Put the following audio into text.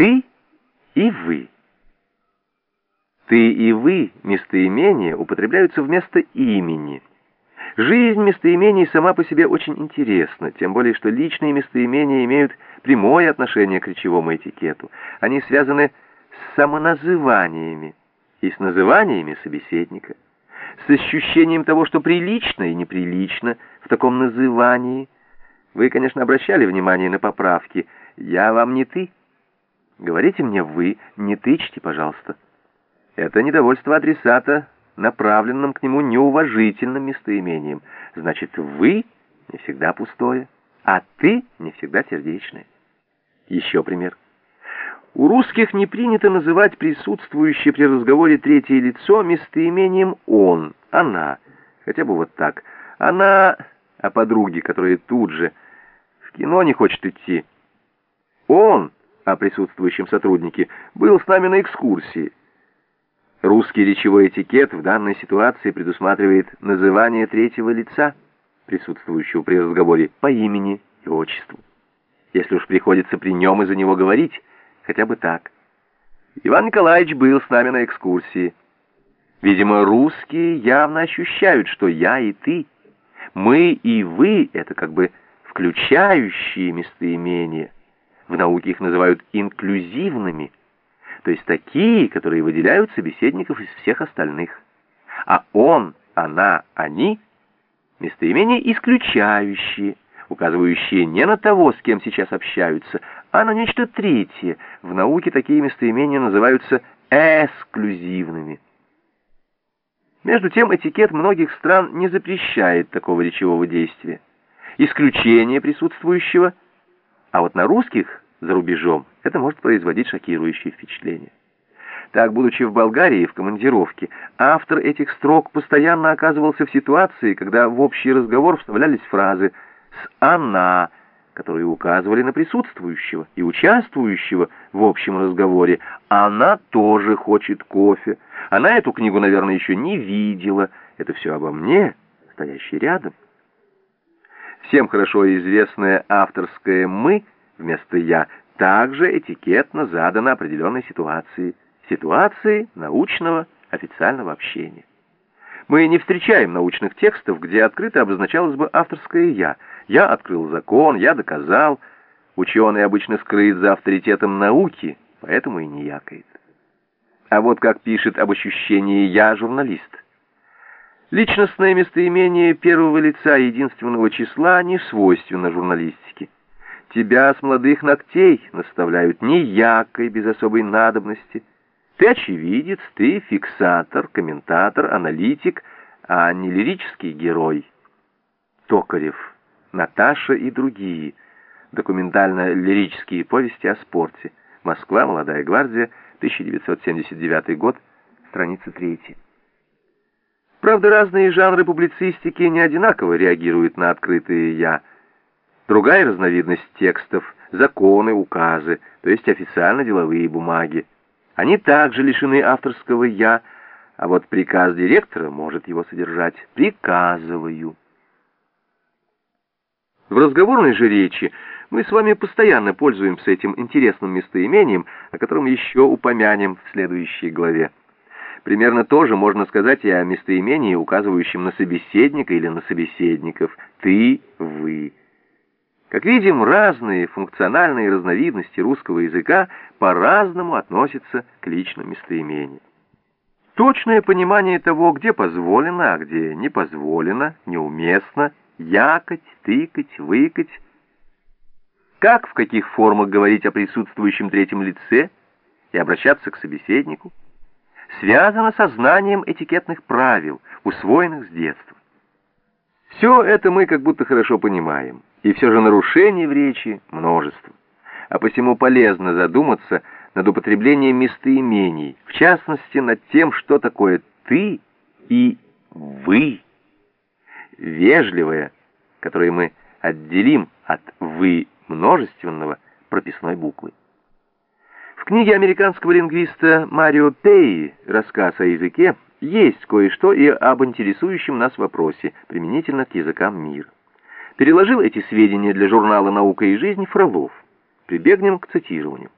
Ты и вы. Ты и вы местоимения употребляются вместо имени. Жизнь местоимений сама по себе очень интересна, тем более что личные местоимения имеют прямое отношение к речевому этикету. Они связаны с самоназываниями и с называниями собеседника, с ощущением того, что прилично и неприлично в таком назывании. Вы, конечно, обращали внимание на поправки «я вам не ты». Говорите мне «вы», не тычьте, пожалуйста. Это недовольство адресата, направленным к нему неуважительным местоимением. Значит, «вы» не всегда пустое, а «ты» не всегда сердечное. Еще пример. У русских не принято называть присутствующее при разговоре третье лицо местоимением «он», «она», хотя бы вот так. «Она» о подруге, которая тут же в кино не хочет идти. «Он» о присутствующем сотруднике был с нами на экскурсии. Русский речевой этикет в данной ситуации предусматривает называние третьего лица, присутствующего при разговоре, по имени и отчеству. Если уж приходится при нем из-за него говорить, хотя бы так. Иван Николаевич был с нами на экскурсии. Видимо, русские явно ощущают, что я и ты, мы и вы — это как бы включающие местоимения. В науке их называют инклюзивными, то есть такие, которые выделяют собеседников из всех остальных. А он, она, они — местоимения исключающие, указывающие не на того, с кем сейчас общаются, а на нечто третье. В науке такие местоимения называются эксклюзивными. Между тем, этикет многих стран не запрещает такого речевого действия. Исключение присутствующего, а вот на русских за рубежом это может производить шокирующее впечатление. Так, будучи в Болгарии в командировке, автор этих строк постоянно оказывался в ситуации, когда в общий разговор вставлялись фразы с «она», которые указывали на присутствующего и участвующего в общем разговоре. Она тоже хочет кофе. Она эту книгу, наверное, еще не видела. Это все обо мне, стоящей рядом. Всем хорошо известное авторское «мы» вместо «я» также этикетно задано определенной ситуации, ситуации научного официального общения. Мы не встречаем научных текстов, где открыто обозначалось бы авторское «я». «Я открыл закон», «я доказал». Ученый обычно скрыт за авторитетом науки, поэтому и не якает. А вот как пишет об ощущении «я» журналист. Личностное местоимение первого лица единственного числа не свойственно журналистике. Тебя с молодых ногтей наставляют не якой без особой надобности, ты очевидец, ты фиксатор, комментатор, аналитик, а не лирический герой. Токарев, Наташа и другие. Документально-лирические повести о спорте. Москва, Молодая гвардия, 1979 год, страница 3. Правда, разные жанры публицистики не одинаково реагируют на открытые «я». Другая разновидность текстов — законы, указы, то есть официально-деловые бумаги. Они также лишены авторского «я», а вот приказ директора может его содержать. Приказываю. В разговорной же речи мы с вами постоянно пользуемся этим интересным местоимением, о котором еще упомянем в следующей главе. Примерно то же можно сказать и о местоимении, указывающем на собеседника или на собеседников. Ты, вы. Как видим, разные функциональные разновидности русского языка по-разному относятся к личным местоимениям. Точное понимание того, где позволено, а где не позволено, неуместно, якать, тыкать, выкать, как в каких формах говорить о присутствующем третьем лице и обращаться к собеседнику, связано со знанием этикетных правил, усвоенных с детства. Все это мы как будто хорошо понимаем. И все же нарушений в речи множество. А посему полезно задуматься над употреблением местоимений, в частности над тем, что такое «ты» и «вы». Вежливое, которое мы отделим от «вы» множественного прописной буквы. В книге американского лингвиста Марио Пей «Рассказ о языке» есть кое-что и об интересующем нас вопросе, применительно к языкам мира. Переложил эти сведения для журнала «Наука и жизнь» Фролов. Прибегнем к цитированию.